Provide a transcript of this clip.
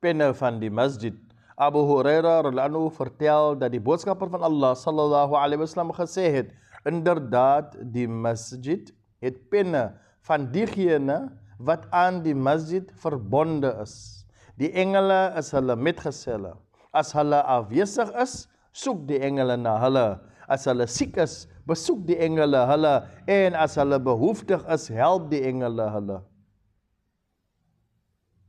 penne van die masjid. Abu Huraira radhiyallahu vertel dat die boodskapper van Allah sallallahu alaihi wasallam gesê het, inderdaad die masjid het penne van diegene wat aan die masjid verbonde is. Die engele is hulle metgeselle. As hulle afwesig is, soek die engele na hulle. As hulle siek is, besoek die engele hulle en as hulle behoeftig is, help die engele hulle.